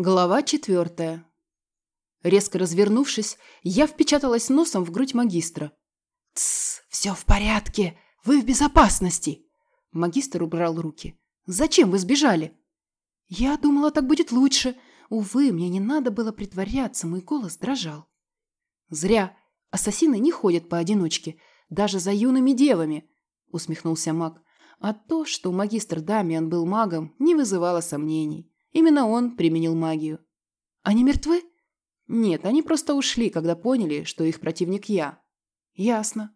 Глава четвертая. Резко развернувшись, я впечаталась носом в грудь магистра. «Тссс, все в порядке, вы в безопасности!» Магистр убрал руки. «Зачем вы сбежали?» «Я думала, так будет лучше. Увы, мне не надо было притворяться, мой голос дрожал». «Зря. Ассасины не ходят поодиночке, даже за юными девами», усмехнулся маг. А то, что магистр Дамиан был магом, не вызывало сомнений. Именно он применил магию. Они мертвы? Нет, они просто ушли, когда поняли, что их противник я. Ясно.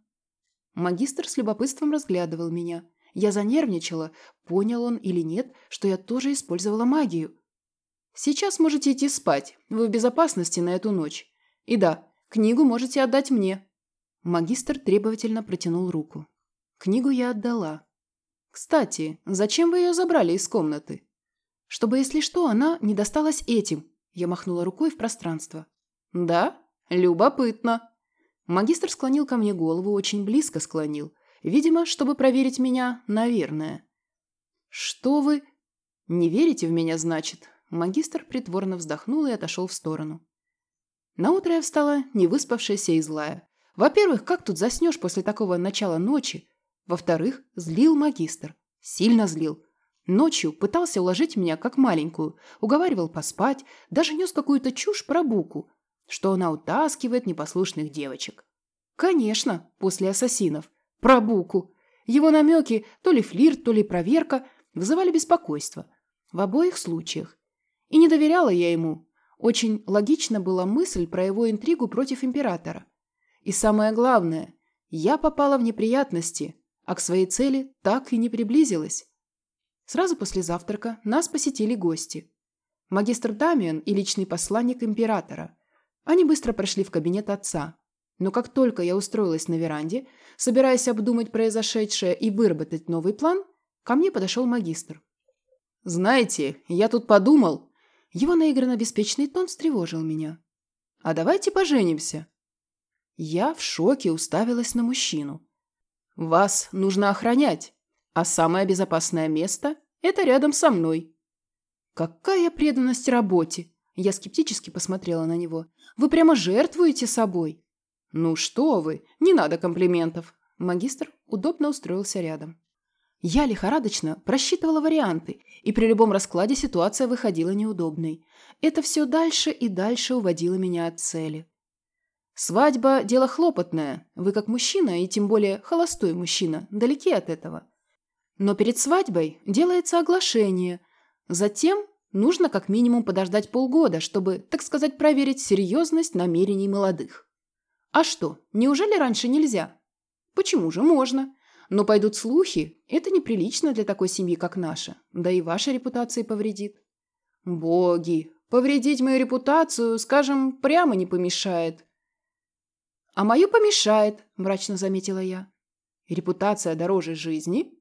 Магистр с любопытством разглядывал меня. Я занервничала, понял он или нет, что я тоже использовала магию. Сейчас можете идти спать, вы в безопасности на эту ночь. И да, книгу можете отдать мне. Магистр требовательно протянул руку. Книгу я отдала. Кстати, зачем вы ее забрали из комнаты? Чтобы, если что, она не досталась этим. Я махнула рукой в пространство. Да? Любопытно. Магистр склонил ко мне голову, очень близко склонил. Видимо, чтобы проверить меня, наверное. Что вы... Не верите в меня, значит? Магистр притворно вздохнул и отошел в сторону. Наутро я встала, не выспавшаяся и злая. Во-первых, как тут заснешь после такого начала ночи? Во-вторых, злил магистр. Сильно злил. Ночью пытался уложить меня как маленькую, уговаривал поспать, даже нес какую-то чушь про Буку, что она утаскивает непослушных девочек. Конечно, после ассасинов. Про Буку. Его намеки, то ли флирт, то ли проверка, вызывали беспокойство. В обоих случаях. И не доверяла я ему. Очень логична была мысль про его интригу против императора. И самое главное, я попала в неприятности, а к своей цели так и не приблизилась. Сразу после завтрака нас посетили гости. Магистр Дамиан и личный посланник императора. Они быстро прошли в кабинет отца. Но как только я устроилась на веранде, собираясь обдумать произошедшее и выработать новый план, ко мне подошел магистр. «Знаете, я тут подумал...» Его наигранно беспечный тон встревожил меня. «А давайте поженимся». Я в шоке уставилась на мужчину. «Вас нужно охранять, а самое безопасное место это рядом со мной. Какая преданность работе! Я скептически посмотрела на него. Вы прямо жертвуете собой. Ну что вы, не надо комплиментов. Магистр удобно устроился рядом. Я лихорадочно просчитывала варианты, и при любом раскладе ситуация выходила неудобной. Это все дальше и дальше уводило меня от цели. Свадьба – дело хлопотное. Вы как мужчина, и тем более холостой мужчина, далеки от этого. Но перед свадьбой делается оглашение. Затем нужно как минимум подождать полгода, чтобы, так сказать, проверить серьезность намерений молодых. А что, неужели раньше нельзя? Почему же можно? Но пойдут слухи, это неприлично для такой семьи, как наша, да и вашей репутации повредит. Боги, повредить мою репутацию, скажем, прямо не помешает. А мою помешает, мрачно заметила я. Репутация дороже жизни?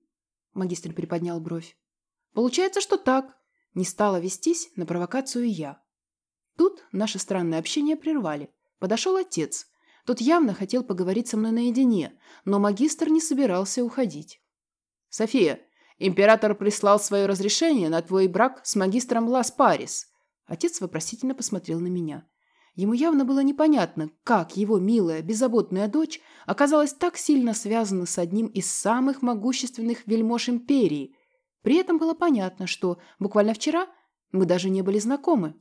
Магистр приподнял бровь. Получается, что так. Не стала вестись на провокацию я. Тут наше странное общение прервали. Подошел отец. Тот явно хотел поговорить со мной наедине, но магистр не собирался уходить. «София, император прислал свое разрешение на твой брак с магистром Лас Парис». Отец вопросительно посмотрел на меня. Ему явно было непонятно, как его милая, беззаботная дочь оказалась так сильно связана с одним из самых могущественных вельмож империи. При этом было понятно, что буквально вчера мы даже не были знакомы.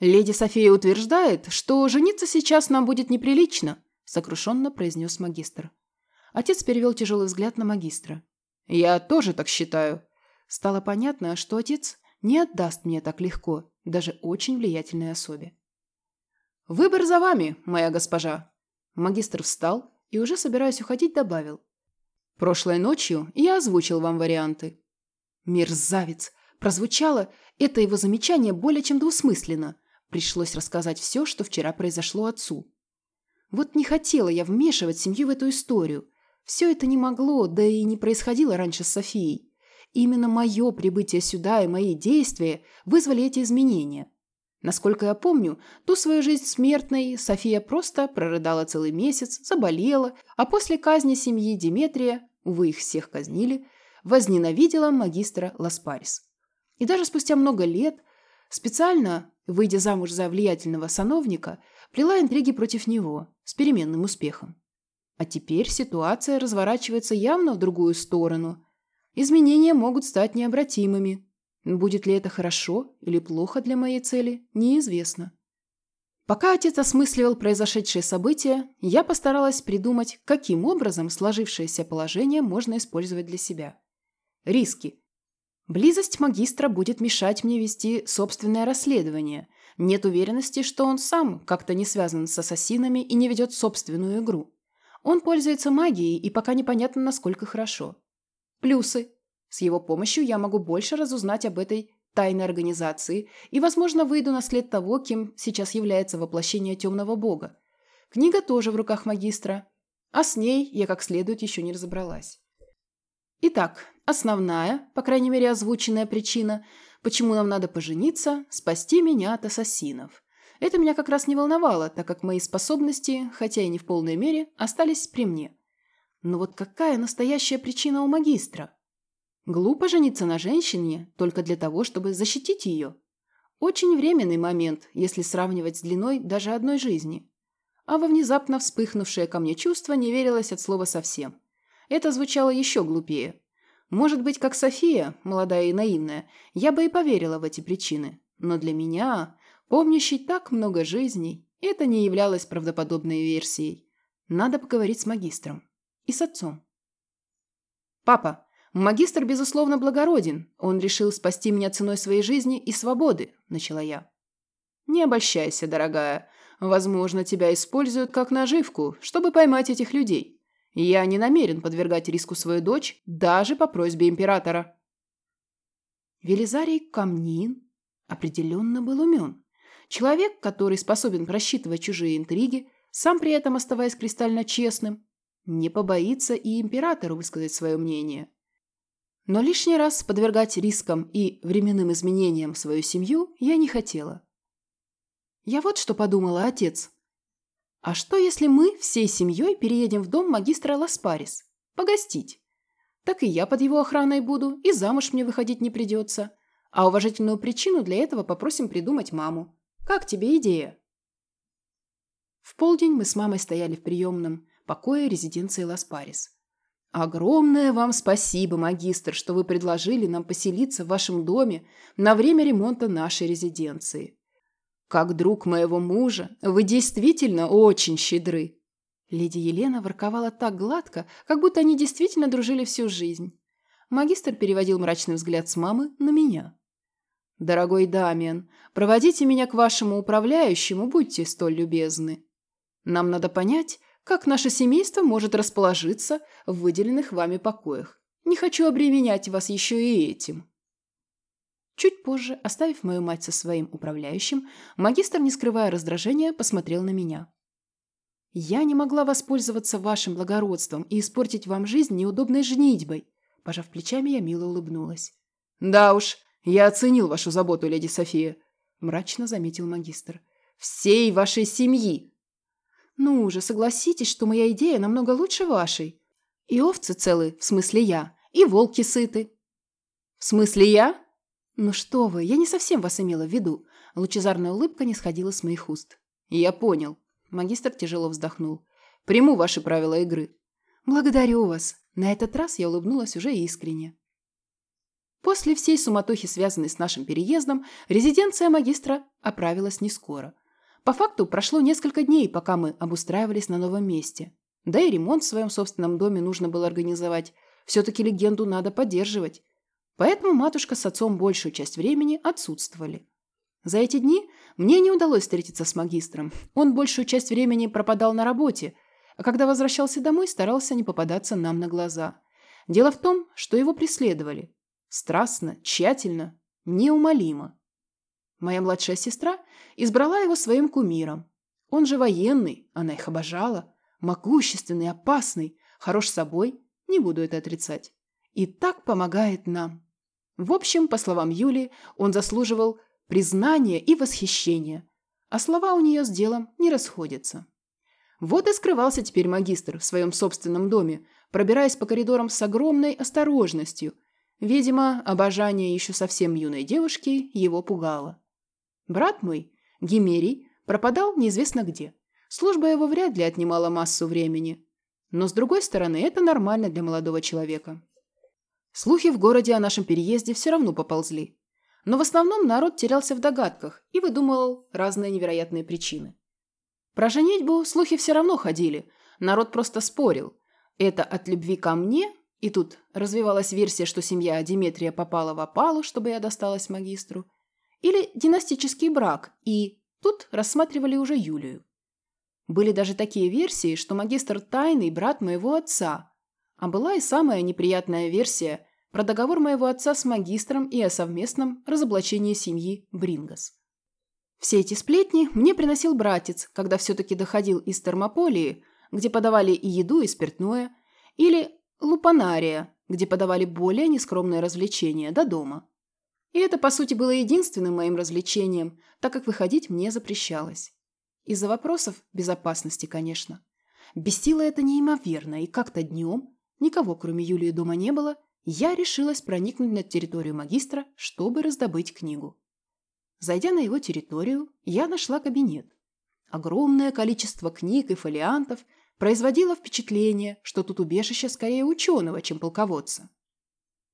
«Леди София утверждает, что жениться сейчас нам будет неприлично», сокрушенно произнес магистр. Отец перевел тяжелый взгляд на магистра. «Я тоже так считаю». Стало понятно, что отец не отдаст мне так легко, даже очень влиятельной особе. «Выбор за вами, моя госпожа!» Магистр встал и, уже собираясь уходить, добавил. «Прошлой ночью я озвучил вам варианты». «Мерзавец!» Прозвучало это его замечание более чем двусмысленно. Пришлось рассказать все, что вчера произошло отцу. Вот не хотела я вмешивать семью в эту историю. Все это не могло, да и не происходило раньше с Софией. Именно мое прибытие сюда и мои действия вызвали эти изменения. Насколько я помню, ту свою жизнь смертной София просто прорыдала целый месяц, заболела, а после казни семьи Диметрия, увы, их всех казнили, возненавидела магистра Ласпарис. И даже спустя много лет, Специально, выйдя замуж за влиятельного сановника, плела интриги против него с переменным успехом. А теперь ситуация разворачивается явно в другую сторону. Изменения могут стать необратимыми. Будет ли это хорошо или плохо для моей цели, неизвестно. Пока отец осмысливал произошедшие события, я постаралась придумать, каким образом сложившееся положение можно использовать для себя. Риски. Близость магистра будет мешать мне вести собственное расследование. Нет уверенности, что он сам как-то не связан с ассасинами и не ведет собственную игру. Он пользуется магией, и пока непонятно, насколько хорошо. Плюсы. С его помощью я могу больше разузнать об этой тайной организации и, возможно, выйду на след того, кем сейчас является воплощение темного бога. Книга тоже в руках магистра, а с ней я как следует еще не разобралась. Итак, основная, по крайней мере озвученная причина, почему нам надо пожениться – спасти меня от ассасинов. Это меня как раз не волновало, так как мои способности, хотя и не в полной мере, остались при мне. Но вот какая настоящая причина у магистра? Глупо жениться на женщине только для того, чтобы защитить ее. Очень временный момент, если сравнивать с длиной даже одной жизни. А во внезапно вспыхнувшее ко мне чувство не верилось от слова совсем. Это звучало еще глупее. Может быть, как София, молодая и наивная, я бы и поверила в эти причины. Но для меня, помнящей так много жизней, это не являлось правдоподобной версией. Надо поговорить с магистром. И с отцом. «Папа, «Магистр, безусловно, благороден. Он решил спасти меня ценой своей жизни и свободы», – начала я. «Не обольщайся, дорогая. Возможно, тебя используют как наживку, чтобы поймать этих людей. Я не намерен подвергать риску свою дочь даже по просьбе императора». Велизарий Камнин определенно был умен. Человек, который способен просчитывать чужие интриги, сам при этом оставаясь кристально честным, не побоится и императору высказать свое мнение. Но лишний раз подвергать рискам и временным изменениям свою семью я не хотела. Я вот что подумала, отец. А что, если мы всей семьей переедем в дом магистра Ласпарис? Погостить. Так и я под его охраной буду, и замуж мне выходить не придется. А уважительную причину для этого попросим придумать маму. Как тебе идея? В полдень мы с мамой стояли в приемном покое резиденции Ласпарис. Огромное вам спасибо, магистр, что вы предложили нам поселиться в вашем доме на время ремонта нашей резиденции. Как друг моего мужа, вы действительно очень щедры. Леди Елена ворковала так гладко, как будто они действительно дружили всю жизнь. Магистр переводил мрачный взгляд с мамы на меня. «Дорогой Дамиан, проводите меня к вашему управляющему, будьте столь любезны. Нам надо понять, как наше семейство может расположиться в выделенных вами покоях. Не хочу обременять вас еще и этим». Чуть позже, оставив мою мать со своим управляющим, магистр, не скрывая раздражения, посмотрел на меня. «Я не могла воспользоваться вашим благородством и испортить вам жизнь неудобной женитьбой», Пожав плечами, я мило улыбнулась. «Да уж, я оценил вашу заботу, леди София», – мрачно заметил магистр. «Всей вашей семьи, «Ну уже согласитесь, что моя идея намного лучше вашей. И овцы целы, в смысле я, и волки сыты». «В смысле я?» «Ну что вы, я не совсем вас имела в виду». Лучезарная улыбка не сходила с моих уст. «Я понял». Магистр тяжело вздохнул. «Приму ваши правила игры». «Благодарю вас». На этот раз я улыбнулась уже искренне. После всей суматохи, связанной с нашим переездом, резиденция магистра оправилась не скоро – по факту прошло несколько дней, пока мы обустраивались на новом месте. Да и ремонт в своем собственном доме нужно было организовать. Все-таки легенду надо поддерживать. Поэтому матушка с отцом большую часть времени отсутствовали. За эти дни мне не удалось встретиться с магистром. Он большую часть времени пропадал на работе, а когда возвращался домой, старался не попадаться нам на глаза. Дело в том, что его преследовали. Страстно, тщательно, неумолимо. Моя младшая сестра избрала его своим кумиром. Он же военный, она их обожала. Могущественный, опасный, хорош собой, не буду это отрицать. И так помогает нам. В общем, по словам Юли, он заслуживал признания и восхищения. А слова у нее с делом не расходятся. Вот и скрывался теперь магистр в своем собственном доме, пробираясь по коридорам с огромной осторожностью. Видимо, обожание еще совсем юной девушки его пугало. Брат мой, Гимерий, пропадал неизвестно где. Служба его вряд ли отнимала массу времени. Но, с другой стороны, это нормально для молодого человека. Слухи в городе о нашем переезде все равно поползли. Но в основном народ терялся в догадках и выдумывал разные невероятные причины. Про женитьбу слухи все равно ходили. Народ просто спорил. Это от любви ко мне? И тут развивалась версия, что семья Диметрия попала в опалу, чтобы я досталась магистру. Или династический брак, и тут рассматривали уже Юлию. Были даже такие версии, что магистр тайный брат моего отца. А была и самая неприятная версия про договор моего отца с магистром и о совместном разоблачении семьи Брингас. Все эти сплетни мне приносил братец, когда все-таки доходил из Термополии, где подавали и еду, и спиртное, или Лупанария, где подавали более нескромное развлечение, до дома. И это, по сути, было единственным моим развлечением, так как выходить мне запрещалось. Из-за вопросов безопасности, конечно. Бесило это неимоверно, и как-то днем, никого кроме Юлии дома не было, я решилась проникнуть на территорию магистра, чтобы раздобыть книгу. Зайдя на его территорию, я нашла кабинет. Огромное количество книг и фолиантов производило впечатление, что тут убежище скорее ученого, чем полководца.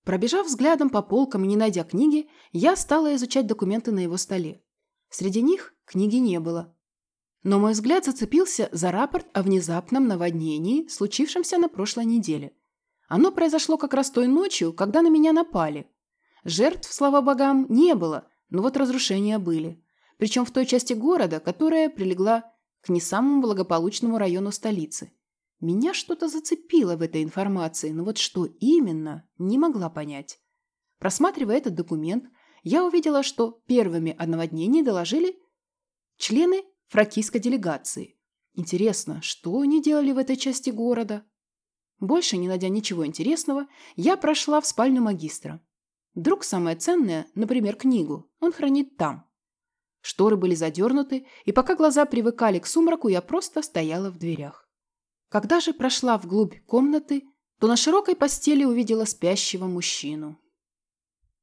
Пробежав взглядом по полкам и не найдя книги, я стала изучать документы на его столе. Среди них книги не было. Но мой взгляд зацепился за рапорт о внезапном наводнении, случившемся на прошлой неделе. Оно произошло как раз той ночью, когда на меня напали. Жертв, слава богам, не было, но вот разрушения были. Причем в той части города, которая прилегла к не самому благополучному району столицы. Меня что-то зацепило в этой информации, но вот что именно, не могла понять. Просматривая этот документ, я увидела, что первыми о наводнении доложили члены фракийской делегации. Интересно, что они делали в этой части города? Больше не найдя ничего интересного, я прошла в спальню магистра. Вдруг самое ценное, например, книгу, он хранит там. Шторы были задернуты, и пока глаза привыкали к сумраку, я просто стояла в дверях. Когда же прошла вглубь комнаты, то на широкой постели увидела спящего мужчину.